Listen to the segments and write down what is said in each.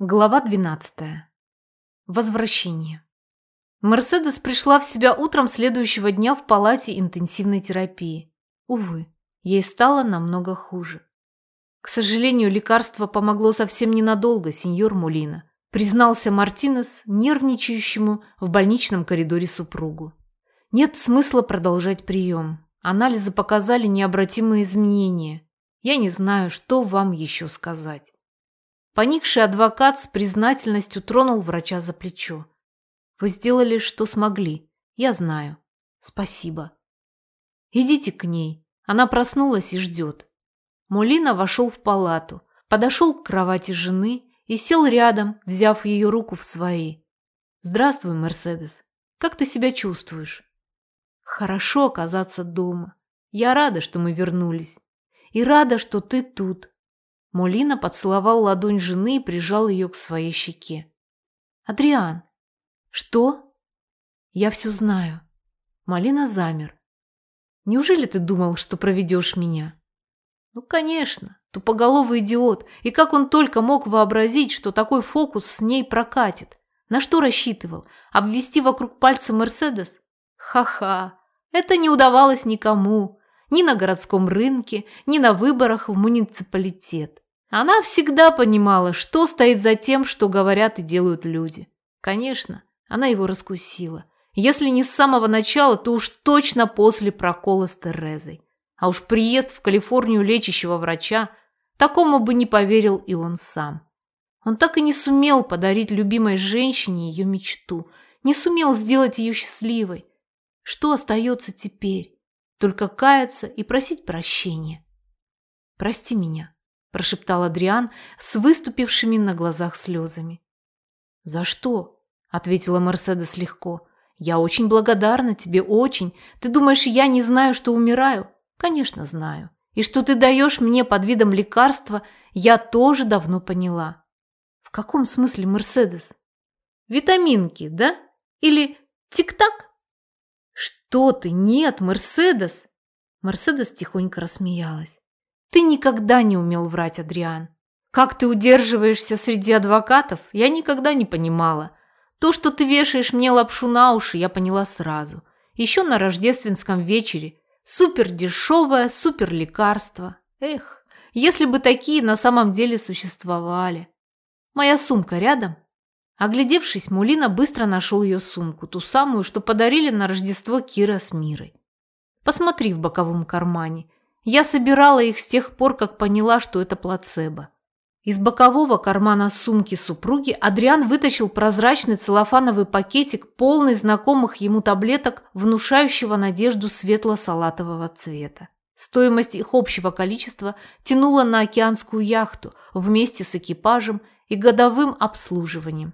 Глава 12. Возвращение. Мерседес пришла в себя утром следующего дня в палате интенсивной терапии. Увы, ей стало намного хуже. К сожалению, лекарство помогло совсем ненадолго, сеньор Мулина, признался Мартинес, нервничающему в больничном коридоре супругу. Нет смысла продолжать прием. Анализы показали необратимые изменения. Я не знаю, что вам еще сказать. Поникший адвокат с признательностью тронул врача за плечо. «Вы сделали, что смогли. Я знаю. Спасибо. Идите к ней. Она проснулась и ждет». Мулина вошел в палату, подошел к кровати жены и сел рядом, взяв ее руку в свои. «Здравствуй, Мерседес. Как ты себя чувствуешь?» «Хорошо оказаться дома. Я рада, что мы вернулись. И рада, что ты тут. Молина поцеловал ладонь жены и прижал ее к своей щеке. «Адриан!» «Что?» «Я все знаю». Малина замер. «Неужели ты думал, что проведешь меня?» «Ну, конечно, тупоголовый идиот. И как он только мог вообразить, что такой фокус с ней прокатит? На что рассчитывал? Обвести вокруг пальца Мерседес? Ха-ха, это не удавалось никому ни на городском рынке, ни на выборах в муниципалитет. Она всегда понимала, что стоит за тем, что говорят и делают люди. Конечно, она его раскусила. Если не с самого начала, то уж точно после прокола с Терезой. А уж приезд в Калифорнию лечащего врача, такому бы не поверил и он сам. Он так и не сумел подарить любимой женщине ее мечту, не сумел сделать ее счастливой. Что остается теперь? Только каяться и просить прощения. «Прости меня», – прошептал Адриан с выступившими на глазах слезами. «За что?» – ответила Мерседес легко. «Я очень благодарна тебе, очень. Ты думаешь, я не знаю, что умираю? Конечно, знаю. И что ты даешь мне под видом лекарства, я тоже давно поняла». «В каком смысле, Мерседес?» «Витаминки, да? Или тик-так?» «Что ты? Нет, Мерседес!» Мерседес тихонько рассмеялась. «Ты никогда не умел врать, Адриан. Как ты удерживаешься среди адвокатов, я никогда не понимала. То, что ты вешаешь мне лапшу на уши, я поняла сразу. Еще на рождественском вечере. Супер дешевое, супер лекарство. Эх, если бы такие на самом деле существовали. Моя сумка рядом?» Оглядевшись, Мулина быстро нашел ее сумку, ту самую, что подарили на Рождество Кира с Мирой. «Посмотри в боковом кармане. Я собирала их с тех пор, как поняла, что это плацебо». Из бокового кармана сумки супруги Адриан вытащил прозрачный целлофановый пакетик, полный знакомых ему таблеток, внушающего надежду светло-салатового цвета. Стоимость их общего количества тянула на океанскую яхту вместе с экипажем и годовым обслуживанием.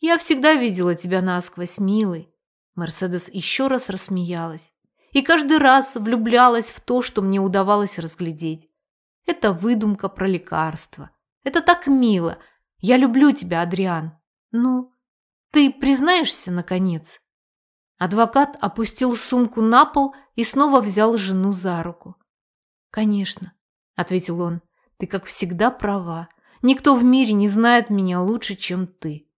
Я всегда видела тебя насквозь, милый. Мерседес еще раз рассмеялась. И каждый раз влюблялась в то, что мне удавалось разглядеть. Это выдумка про лекарство. Это так мило. Я люблю тебя, Адриан. Ну, ты признаешься, наконец?» Адвокат опустил сумку на пол и снова взял жену за руку. «Конечно», — ответил он, — «ты, как всегда, права. Никто в мире не знает меня лучше, чем ты».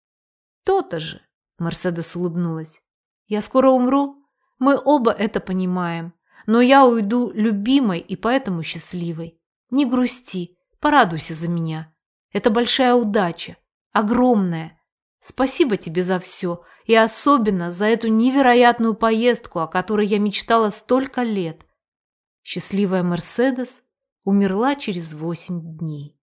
«То-то же!» – Мерседес улыбнулась. «Я скоро умру. Мы оба это понимаем. Но я уйду любимой и поэтому счастливой. Не грусти, порадуйся за меня. Это большая удача, огромная. Спасибо тебе за все, и особенно за эту невероятную поездку, о которой я мечтала столько лет. Счастливая Мерседес умерла через восемь дней.